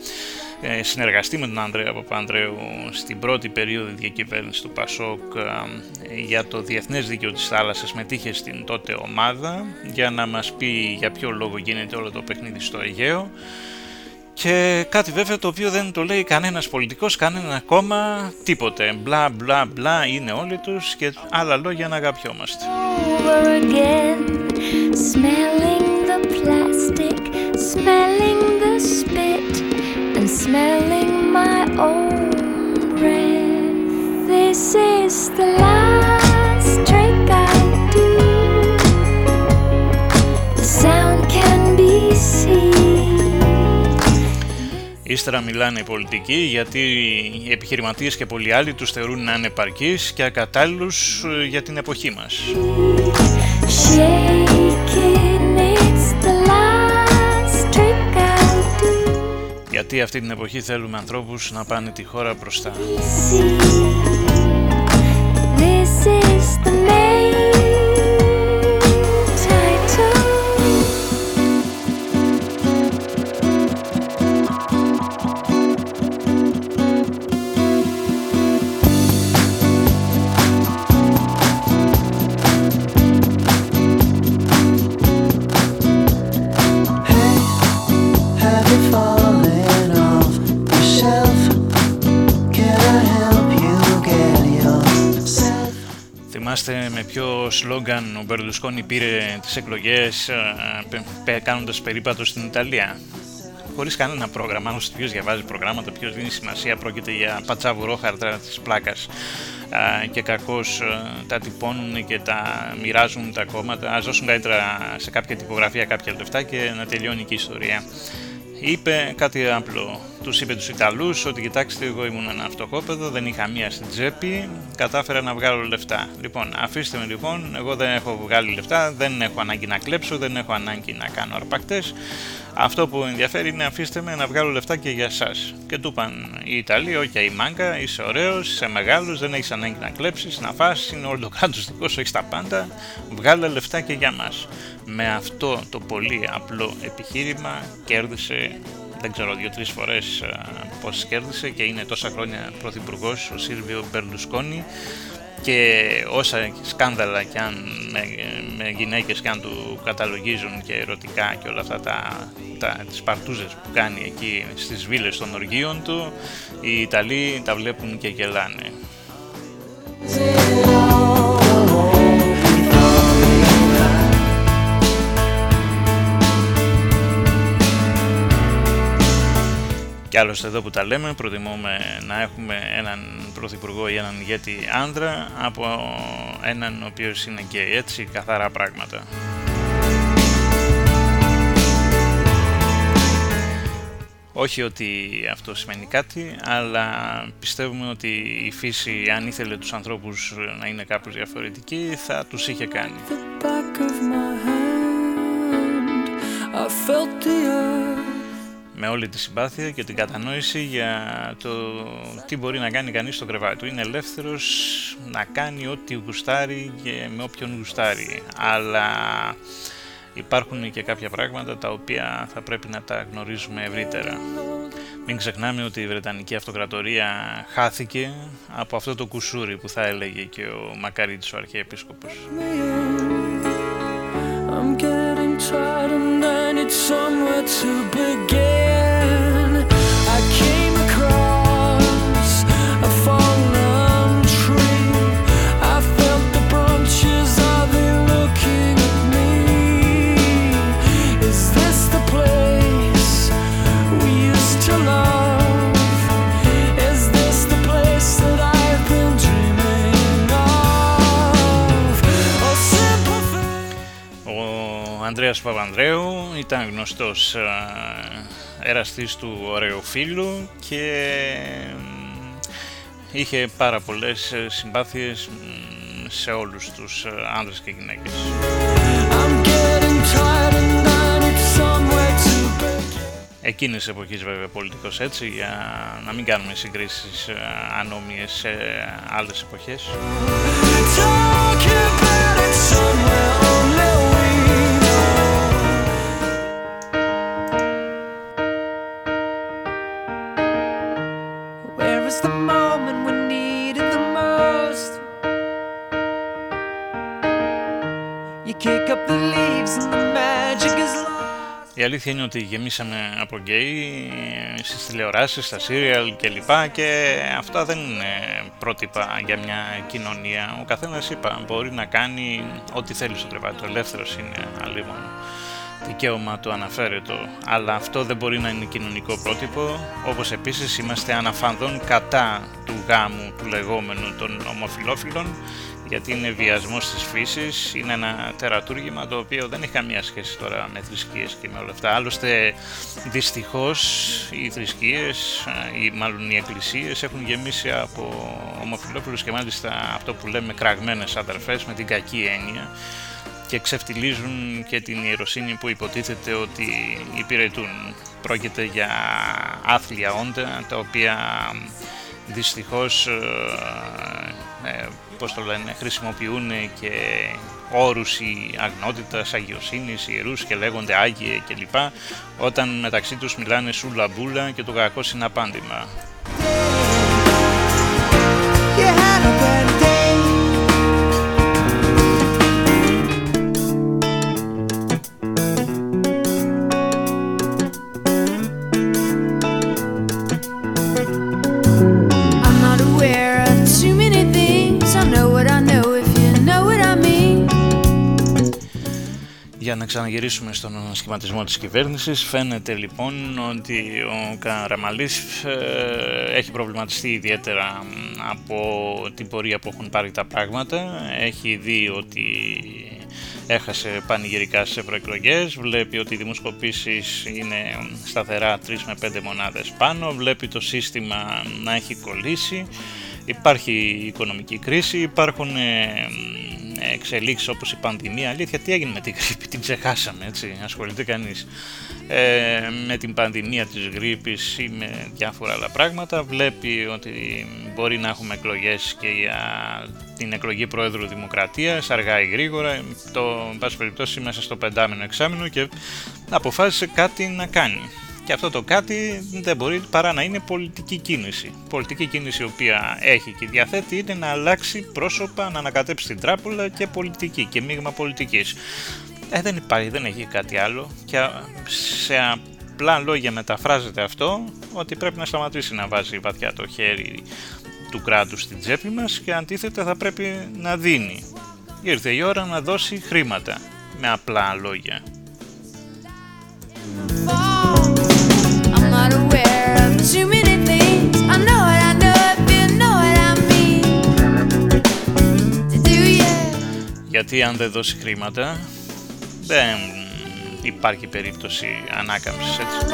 ε, συνεργαστεί με τον Ανδρέα Παπανδρέου στην πρώτη περίοδο διακυβέρνησης του Πασόκ ε, για το Διεθνές Δίκαιο της Θάλασσας μετήχε στην τότε ομάδα για να μας πει για ποιο λόγο γίνεται όλο το παιχνίδι στο Αιγαίο και κάτι βέβαια το οποίο δεν το λέει κανένας πολιτικός, κανένα κόμμα, τίποτε. Μπλα μπλα μπλα είναι όλοι τους και άλλα λόγια να αγαπιόμαστε. over again, smelling the Ύστερα μιλάνε οι πολιτικοί γιατί οι επιχειρηματίες και πολλοί άλλοι τους θεωρούν ανεπαρκείς και ακατάλληλους ε, για την εποχή μας. Shaking, it's the last trick I'll do. Γιατί αυτή την εποχή θέλουμε ανθρώπους να πάνε τη χώρα μπροστά. See, this is the main σλόγκαν ο Μπερλουσκόνη πήρε τις εκλογές ε, πε- πε- κάνοντας περίπατο στην Ιταλία. Χωρίς κανένα πρόγραμμα, άλλωστε ποιος διαβάζει προγράμματα, ποιος δίνει σημασία, πρόκειται για πατσαβουρόχαρτα της πλάκας Α, και κακώς ε, τα τυπώνουν και τα μοιράζουν τα κόμματα. Ας δώσουν καλύτερα σε κάποια τυπογραφία κάποια λεφτά και να τελειώνει και η ιστορία. Είπε κάτι απλό. Τους είπε τους Ιταλούς ότι κοιτάξτε εγώ ήμουν ένα φτωχόπαιδο, δεν είχα μία στην τσέπη, κατάφερα να βγάλω λεφτά. Λοιπόν, αφήστε με λοιπόν, εγώ δεν έχω βγάλει λεφτά, δεν έχω ανάγκη να κλέψω, δεν έχω ανάγκη να κάνω αρπακτές. Αυτό που ενδιαφέρει είναι αφήστε με να βγάλω λεφτά και για εσάς. Και του είπαν οι Ιταλοί, όχι η μάγκα, είσαι ωραίος, είσαι μεγάλος, δεν έχεις ανάγκη να κλέψεις, να φας, είναι όλο το κράτος δικό σου, έχεις τα πάντα, βγάλε λεφτά και για μας. Με αυτό το πολύ απλό επιχείρημα κέρδισε δεν ξέρω, δύο-τρεις φορές α, πώς κέρδισε και είναι τόσα χρόνια πρωθυπουργός ο Σίλβιο Μπερλουσκόνη και όσα σκάνδαλα και αν με, με γυναίκες και αν του καταλογίζουν και ερωτικά και όλα αυτά τα, τα, τις παρτούζες που κάνει εκεί στις βίλες των οργείων του οι Ιταλοί τα βλέπουν και γελάνε. Και άλλωστε εδώ που τα λέμε προτιμούμε να έχουμε έναν πρωθυπουργό ή έναν ηγέτη άντρα από έναν ο οποίος είναι και έτσι καθαρά πράγματα. Όχι ότι αυτό σημαίνει κάτι, αλλά πιστεύουμε ότι η φύση αν ήθελε τους ανθρώπους να είναι κάπως διαφορετικοί θα τους είχε κάνει. back of my hand. I felt the earth. Με όλη τη συμπάθεια και την κατανόηση για το τι μπορεί να κάνει κανείς στο κρεβάτι του. Είναι ελεύθερος να κάνει ό,τι γουστάρει και με όποιον γουστάρει. Αλλά υπάρχουν και κάποια πράγματα τα οποία θα πρέπει να τα γνωρίζουμε ευρύτερα. Μην ξεχνάμε ότι η Βρετανική Αυτοκρατορία χάθηκε από αυτό το κουσούρι που θα έλεγε και ο Μακαρίτης ο Αρχιεπίσκοπος. I'm somewhere to begin. Ανδρέας Παπανδρέου ήταν γνωστός ε, εραστής του ωραίου φίλου και μ, είχε πάρα πολλές ε, συμπάθειες μ, σε όλους τους ε, άνδρες και γυναίκες. I'm getting tired and I need somewhere to begin. Εκείνης εποχής βέβαια πολιτικός έτσι για να μην κάνουμε συγκρίσεις ε, ανώμοιες σε άλλες εποχές. Talking about it αλήθεια είναι ότι γεμίσαμε από γκέι ε, στις τηλεοράσεις, στα σύριαλ κλπ. Και αυτά δεν είναι πρότυπα για μια κοινωνία. Ο καθένας είπα μπορεί να κάνει ό,τι θέλει στο κρεβάτι του. Ελεύθερος είναι αλίμονο. Δικαίωμα του αναφέρετο. Αλλά αυτό δεν μπορεί να είναι κοινωνικό πρότυπο. Όπως επίσης είμαστε αναφανδόν κατά του γάμου του λεγόμενου των ομοφιλόφιλων γιατί είναι βιασμός της φύσης, είναι ένα τερατούργημα το οποίο δεν έχει καμία σχέση τώρα με θρησκείες και με όλα αυτά. Άλλωστε, δυστυχώς, οι θρησκείες ή μάλλον οι εκκλησίες έχουν γεμίσει από ομοφυλόφιλους και μάλιστα αυτό που λέμε κραγμένες αδερφές με την κακή έννοια και ξεφτιλίζουν και την ιεροσύνη που υποτίθεται ότι υπηρετούν. Πρόκειται για άθλια όντα τα οποία δυστυχώς ε, ε, πώς το λένε, χρησιμοποιούν και όρους η αγνότητας, αγιοσύνης, ιερούς και λέγονται άγιοι κλπ. Όταν μεταξύ τους μιλάνε σούλα μπούλα και το κακό συναπάντημα. Ξαναγυρίσουμε στον ανασχηματισμό της κυβέρνησης, φαίνεται λοιπόν ότι ο Καραμαλής ε, έχει προβληματιστεί ιδιαίτερα μ, από την πορεία που έχουν πάρει τα πράγματα. Έχει δει ότι έχασε πανηγυρικά σε ευρωεκλογέ, βλέπει ότι οι δημοσκοπήσεις είναι σταθερά 3 με 5 μονάδες πάνω, βλέπει το σύστημα να έχει κολλήσει, υπάρχει οικονομική κρίση, υπάρχουν ε, εξελίξεις όπως η πανδημία. Αλήθεια, τι έγινε με την γρήπη, την ξεχάσαμε, έτσι, ασχολείται κανείς. Ε, με την πανδημία της γρήπης ή με διάφορα άλλα πράγματα. Βλέπει ότι μπορεί να έχουμε εκλογές και για την εκλογή Πρόεδρου Δημοκρατίας, αργά ή γρήγορα, το, εν πάση περιπτώσει, μέσα στο πεντάμινο εξάμινο και αποφάσισε κάτι να κάνει. Και αυτό το κάτι δεν μπορεί παρά να είναι πολιτική κίνηση. Πολιτική κίνηση η οποία έχει και διαθέτει είναι να αλλάξει πρόσωπα, να ανακατέψει την τράπουλα και πολιτική και μείγμα πολιτικής. Ε, δεν υπάρχει, δεν έχει κάτι άλλο και α, σε απλά λόγια μεταφράζεται αυτό ότι πρέπει να σταματήσει να βάζει βαθιά το χέρι του κράτους στην τσέπη μας και αντίθετα θα πρέπει να δίνει. Ήρθε η ώρα να δώσει χρήματα, με απλά λόγια. Γιατί αν δεν δώσει χρήματα, δεν υπάρχει περίπτωση ανάκαμψης έτσι.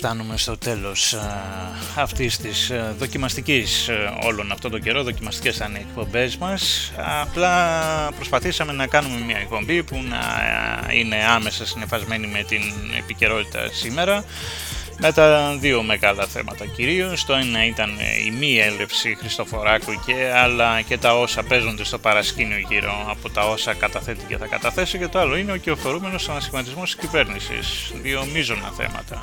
Φτάνουμε στο τέλος α, αυτής της α, δοκιμαστικής α, όλων αυτόν τον καιρό, δοκιμαστικές ήταν οι εκπομπές μας, απλά προσπαθήσαμε να κάνουμε μια εκπομπή που να α, είναι άμεσα συνεφασμένη με την επικαιρότητα σήμερα, με τα δύο μεγάλα θέματα κυρίως. Το ένα ήταν η μη έλευση Χριστοφοράκου και αλλά και τα όσα παίζονται στο παρασκήνιο γύρω από τα όσα καταθέτει και θα καταθέσει και το άλλο είναι ο κυοφορούμενος ανασχηματισμός της κυβέρνησης. Δύο μείζωνα θέματα.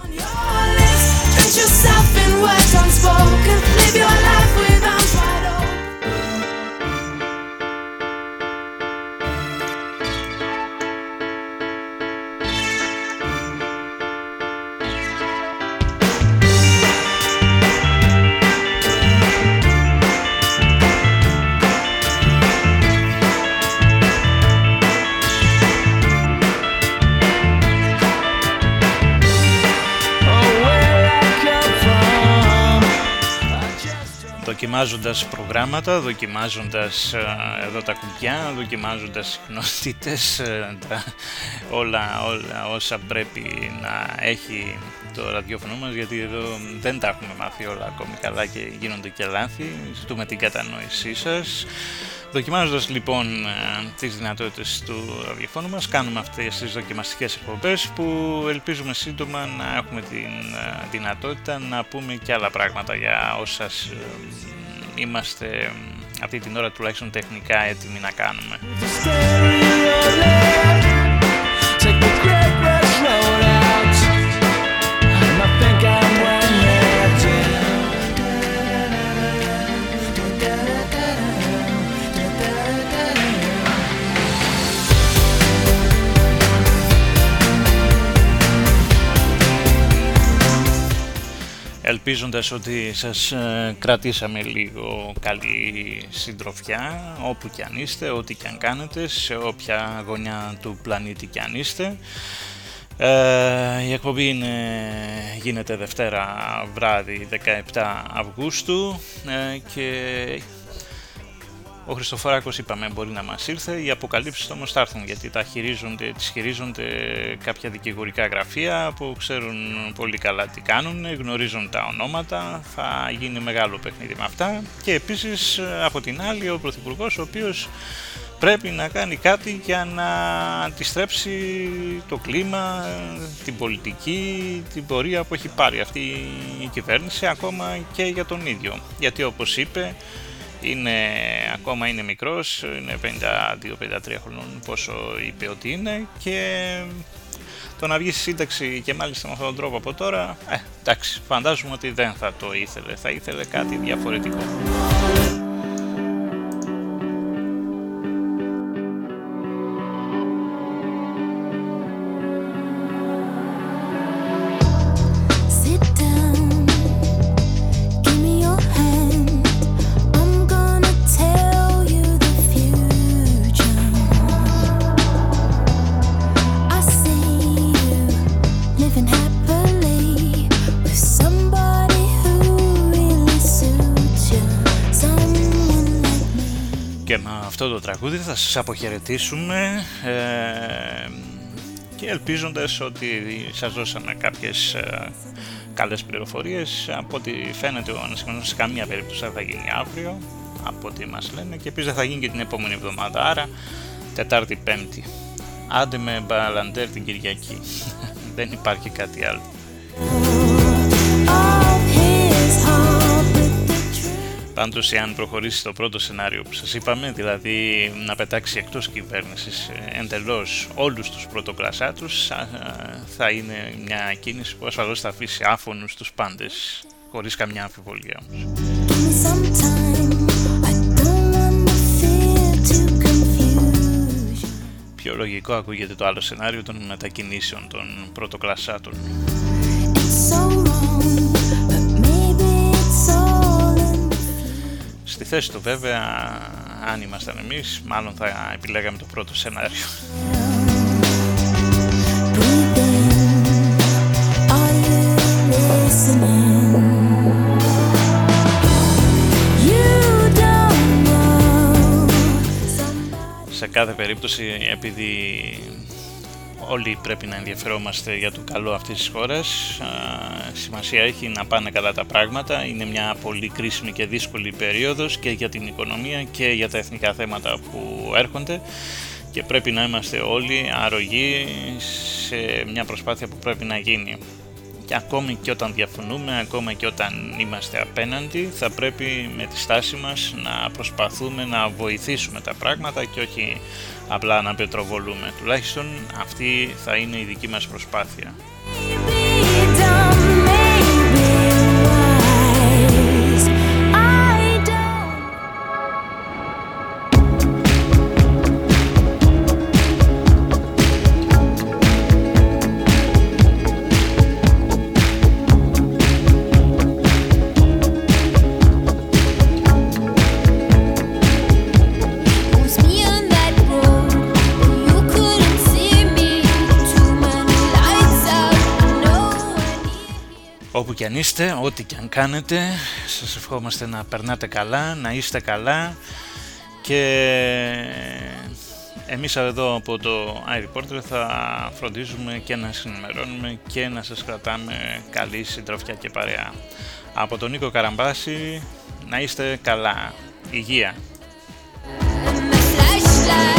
Δοκιμάζοντας προγράμματα, δοκιμάζοντας ε, εδώ τα κουμπιά, δοκιμάζοντας συχνότητες, ε, τα- όλα, όλα όσα πρέπει να έχει το ραδιόφωνο μας, γιατί εδώ δεν τα έχουμε μάθει όλα ακόμη καλά και γίνονται και λάθη, ζητούμε την κατανόησή σας. Δοκιμάζοντας λοιπόν ε, τις δυνατότητες του ραδιοφώνου μας, κάνουμε αυτές τις δοκιμαστικές εκπομπές που ελπίζουμε σύντομα να έχουμε την ε, δυνατότητα να πούμε και άλλα πράγματα για όσας ε, είμαστε ε, αυτή την ώρα τουλάχιστον τεχνικά έτοιμοι να κάνουμε. Ελπίζοντας ότι σας ε, κρατήσαμε λίγο καλή συντροφιά όπου και αν είστε, ό,τι και αν κάνετε, σε όποια γωνιά του πλανήτη και αν είστε. Ε, η εκπομπή είναι, γίνεται Δευτέρα βράδυ 17 Αυγούστου ε, και ο Χριστοφοράκος είπαμε μπορεί να μας ήρθε, οι αποκαλύψεις όμως θα έρθουν γιατί τα χειρίζονται, τις χειρίζονται κάποια δικηγορικά γραφεία που ξέρουν πολύ καλά τι κάνουν, γνωρίζουν τα ονόματα, θα γίνει μεγάλο παιχνίδι με αυτά. Και επίσης ε, από την άλλη ο Πρωθυπουργός ο οποίος πρέπει να κάνει κάτι για να αντιστρέψει το κλίμα, την πολιτική, την πορεία που έχει πάρει αυτή η κυβέρνηση ακόμα και για τον ίδιο. Γιατί όπως είπε είναι, ακόμα είναι μικρός, είναι 52-53 χρονών πόσο είπε ότι είναι και το να βγει στη σύνταξη και μάλιστα με αυτόν τον τρόπο από τώρα, ε, εντάξει, φαντάζομαι ότι δεν θα το ήθελε, θα ήθελε κάτι διαφορετικό. Αυτό το τραγούδι θα σας αποχαιρετήσουμε ε, και ελπίζοντας ότι σας δώσαμε κάποιες ε, καλές πληροφορίες. Από ό,τι φαίνεται ο ανασχηματισμός σε καμία περίπτωση δεν θα γίνει αύριο, από ό,τι μας λένε και επίσης δεν θα γίνει και την επόμενη εβδομάδα, άρα Τετάρτη Πέμπτη. Άντε με μπαλαντέρ την Κυριακή. δεν υπάρχει κάτι άλλο. Πάντως, εάν προχωρήσει το πρώτο σενάριο που σας είπαμε, δηλαδή να πετάξει εκτός κυβέρνησης ε, εντελώς όλους τους πρωτοκλασσάτου, θα είναι μια κίνηση που ασφαλώς θα αφήσει άφωνους τους πάντες, χωρίς καμιά αμφιβολία όμως. Πιο λογικό ακούγεται το άλλο σενάριο των μετακινήσεων των πρωτοκλασσάτων. Στη θέση του βέβαια, αν ήμασταν εμείς, μάλλον θα επιλέγαμε το πρώτο σενάριο. Are you listening? You don't know. Σε κάθε περίπτωση, επειδή όλοι πρέπει να ενδιαφερόμαστε για το καλό αυτής της χώρας, α, σημασία έχει να πάνε καλά τα πράγματα. Είναι μια πολύ κρίσιμη και δύσκολη περίοδος και για την οικονομία και για τα εθνικά θέματα που έρχονται και πρέπει να είμαστε όλοι αρρωγοί σε μια προσπάθεια που πρέπει να γίνει. Και ακόμη και όταν διαφωνούμε, ακόμα και όταν είμαστε απέναντι, θα πρέπει με τη στάση μας να προσπαθούμε να βοηθήσουμε τα πράγματα και όχι απλά να πετροβολούμε. Τουλάχιστον αυτή θα είναι η δική μας προσπάθεια. Όπου και αν είστε, ό,τι και αν κάνετε, σας ευχόμαστε να περνάτε καλά, να είστε καλά και εμείς εδώ από το iReporter θα φροντίζουμε και να σας ενημερώνουμε και να σας κρατάμε καλή συντροφιά και παρέα. Από τον Νίκο Καραμπάση, να είστε καλά. Υγεία. flashlight.